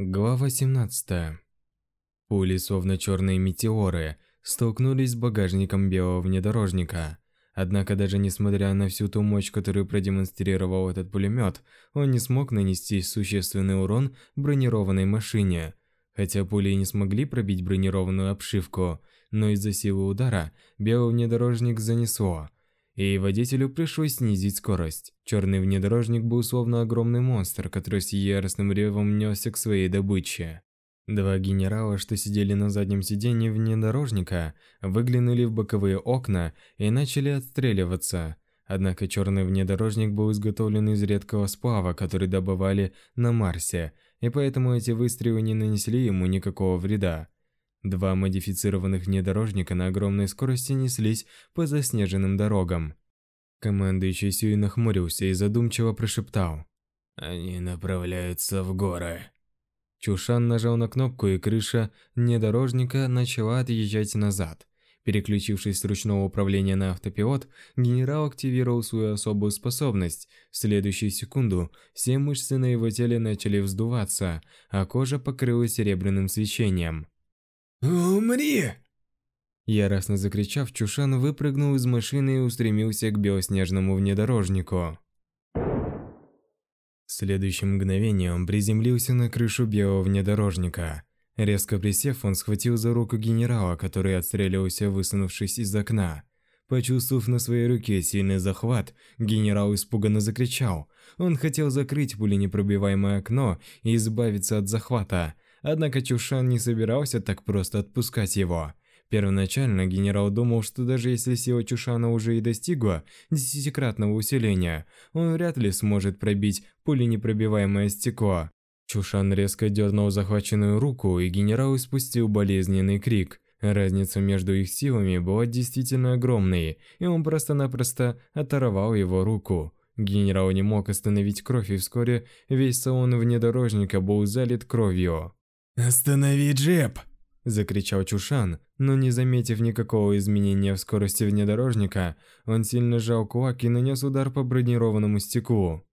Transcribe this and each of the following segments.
Глава 17. Пули, словно черные метеоры, столкнулись с багажником белого внедорожника. Однако даже несмотря на всю ту мощь, которую продемонстрировал этот пулемет, он не смог нанести существенный урон бронированной машине. Хотя пули и не смогли пробить бронированную обшивку, но из-за силы удара белый внедорожник занесло – и водителю пришлось снизить скорость. Черный внедорожник был словно огромный монстр, который с яростным ревом несся к своей добыче. Два генерала, что сидели на заднем сиденье внедорожника, выглянули в боковые окна и начали отстреливаться. Однако черный внедорожник был изготовлен из редкого сплава, который добывали на Марсе, и поэтому эти выстрелы не нанесли ему никакого вреда. Два модифицированных внедорожника на огромной скорости неслись по заснеженным дорогам. Командующий Сюй нахмурился и задумчиво прошептал. «Они направляются в горы». Чушан нажал на кнопку, и крыша внедорожника начала отъезжать назад. Переключившись с ручного управления на автопилот, генерал активировал свою особую способность. В следующую секунду все мышцы на его теле начали вздуваться, а кожа покрылась серебряным свечением. Умри!» Яростно закричав, Чушан выпрыгнул из машины и устремился к белоснежному внедорожнику. В следующее мгновение он приземлился на крышу белого внедорожника. Резко присев, он схватил за руку генерала, который отстрелился, высунувшись из окна. Почувствовав на своей руке сильный захват, генерал испуганно закричал. Он хотел закрыть пуленепробиваемое окно и избавиться от захвата, Однако Чушан не собирался так просто отпускать его. Первоначально генерал думал, что даже если сила Чушана уже и достигла десятикратного усиления, он вряд ли сможет пробить пуленепробиваемое стекло. Чушан резко дернул захваченную руку, и генерал испустил болезненный крик. Разница между их силами была действительно огромной, и он просто-напросто оторвал его руку. Генерал не мог остановить кровь, и вскоре весь салон внедорожника был залит кровью. «Останови джип!» – закричал Чушан, но не заметив никакого изменения в скорости внедорожника, он сильно сжал кулак и нанес удар по бронированному стеклу.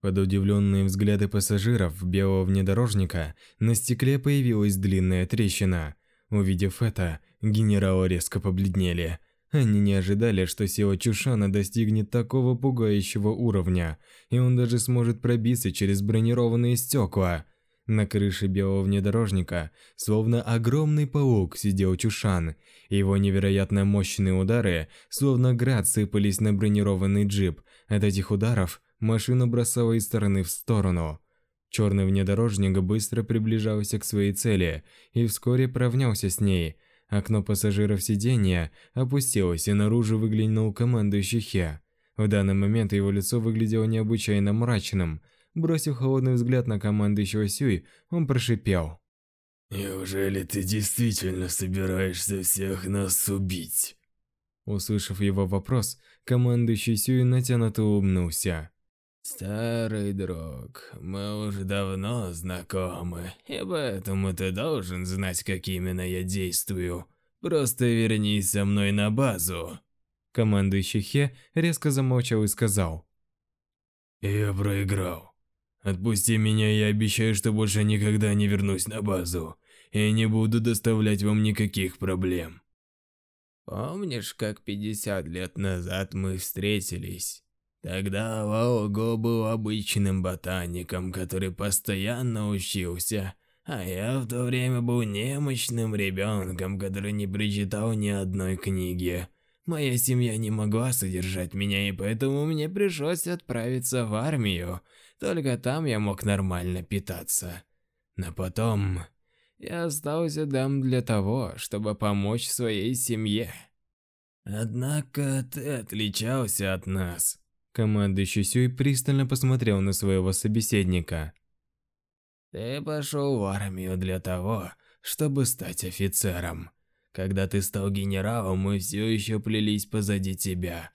Под удивленные взгляды пассажиров белого внедорожника на стекле появилась длинная трещина. Увидев это, генералы резко побледнели. Они не ожидали, что сила Чушана достигнет такого пугающего уровня, и он даже сможет пробиться через бронированные стекла – на крыше белого внедорожника, словно огромный паук, сидел Чушан. Его невероятно мощные удары, словно град, сыпались на бронированный джип. От этих ударов машину бросала из стороны в сторону. Черный внедорожник быстро приближался к своей цели и вскоре провнялся с ней. Окно пассажиров сиденья опустилось, и наружу выглянул командующий Хе. В данный момент его лицо выглядело необычайно мрачным – Бросив холодный взгляд на командующего Сюи, он прошипел. «Неужели ты действительно собираешься всех нас убить?» Услышав его вопрос, командующий Сюи натянуто улыбнулся. «Старый друг, мы уже давно знакомы, и поэтому ты должен знать, как именно я действую. Просто вернись со мной на базу!» Командующий Хе резко замолчал и сказал. «Я проиграл. Отпусти меня, я обещаю, что больше никогда не вернусь на базу и не буду доставлять вам никаких проблем. Помнишь, как 50 лет назад мы встретились? Тогда Ваого был обычным ботаником, который постоянно учился, а я в то время был немощным ребенком, который не прочитал ни одной книги. Моя семья не могла содержать меня, и поэтому мне пришлось отправиться в армию. Только там я мог нормально питаться. Но потом я остался там для того, чтобы помочь своей семье. Однако ты отличался от нас. Командующий Сюй пристально посмотрел на своего собеседника. Ты пошел в армию для того, чтобы стать офицером. Когда ты стал генералом, мы все еще плелись позади тебя.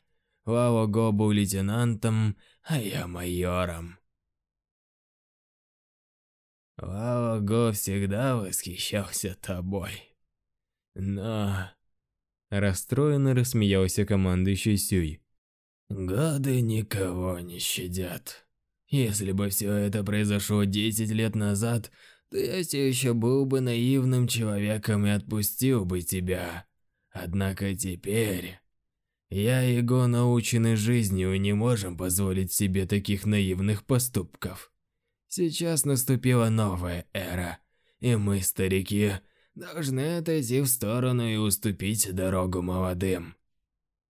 Лао Го был лейтенантом, а я майором. Лао всегда восхищался тобой. Но... Расстроенно рассмеялся командующий Сюй. Годы никого не щадят. Если бы все это произошло 10 лет назад, то я все еще был бы наивным человеком и отпустил бы тебя. Однако теперь... Я и Го научены жизнью и не можем позволить себе таких наивных поступков. Сейчас наступила новая эра, и мы, старики, должны отойти в сторону и уступить дорогу молодым.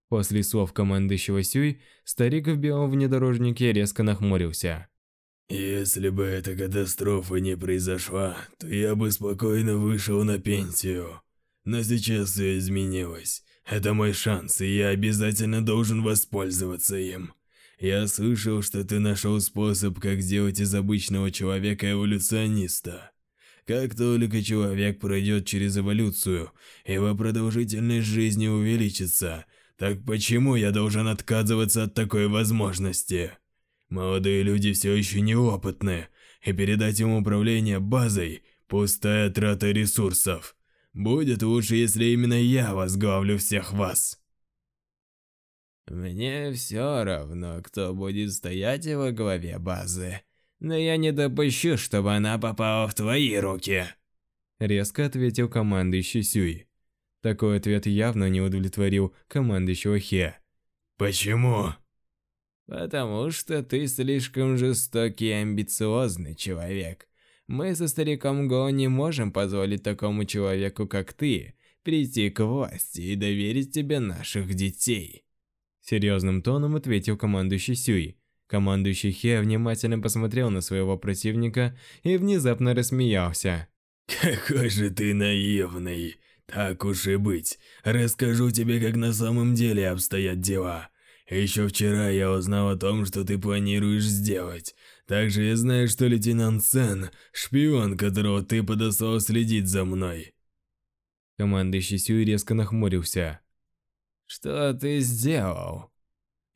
После слов командующего Сюй, старик в белом внедорожнике резко нахмурился. «Если бы эта катастрофа не произошла, то я бы спокойно вышел на пенсию. Но сейчас все изменилось. Это мой шанс, и я обязательно должен воспользоваться им». Я слышал, что ты нашел способ, как сделать из обычного человека эволюциониста. Как только человек пройдет через эволюцию, его продолжительность жизни увеличится. Так почему я должен отказываться от такой возможности? Молодые люди все еще неопытны, и передать им управление базой – пустая трата ресурсов. Будет лучше, если именно я возглавлю всех вас. Мне все равно, кто будет стоять во главе базы. Но я не допущу, чтобы она попала в твои руки. Резко ответил командующий Сюй. Такой ответ явно не удовлетворил командующего Хе. Почему? Потому что ты слишком жестокий и амбициозный человек. Мы со стариком Го не можем позволить такому человеку, как ты, прийти к власти и доверить тебе наших детей. Серьезным тоном ответил командующий Сюй. Командующий Хе внимательно посмотрел на своего противника и внезапно рассмеялся. «Какой же ты наивный! Так уж и быть, расскажу тебе, как на самом деле обстоят дела. Еще вчера я узнал о том, что ты планируешь сделать. Также я знаю, что лейтенант Сен – шпион, которого ты подослал следить за мной». Командующий Сюй резко нахмурился. Что ты сделал?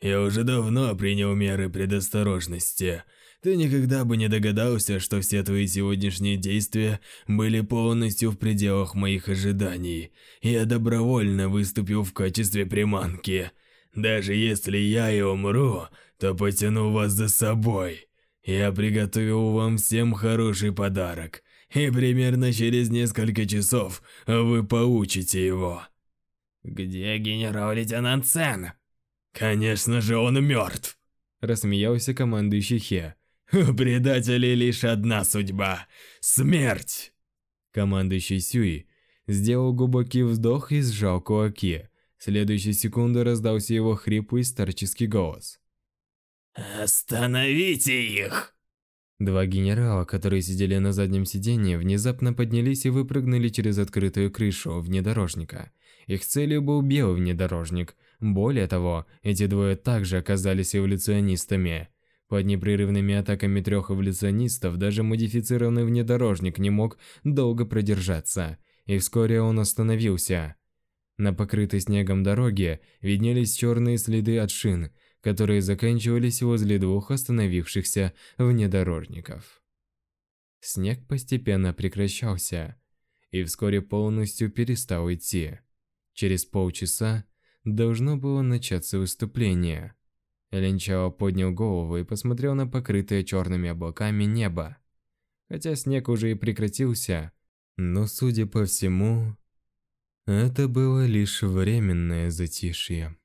Я уже давно принял меры предосторожности. Ты никогда бы не догадался, что все твои сегодняшние действия были полностью в пределах моих ожиданий. Я добровольно выступил в качестве приманки. Даже если я и умру, то потяну вас за собой. Я приготовил вам всем хороший подарок, и примерно через несколько часов вы получите его. «Где генерал-лейтенант Цен?» «Конечно же, он мертв!» Рассмеялся командующий Хе. «У предателей лишь одна судьба – смерть!» Командующий Сюи сделал глубокий вздох и сжал кулаки. В следующую секунду раздался его хриплый старческий голос. «Остановите их!» Два генерала, которые сидели на заднем сиденье, внезапно поднялись и выпрыгнули через открытую крышу внедорожника. Их целью был белый внедорожник. Более того, эти двое также оказались эволюционистами. Под непрерывными атаками трех эволюционистов даже модифицированный внедорожник не мог долго продержаться, и вскоре он остановился. На покрытой снегом дороге виднелись черные следы от шин, которые заканчивались возле двух остановившихся внедорожников. Снег постепенно прекращался и вскоре полностью перестал идти. Через полчаса должно было начаться выступление. Линчао поднял голову и посмотрел на покрытое черными облаками небо. Хотя снег уже и прекратился, но, судя по всему, это было лишь временное затишье.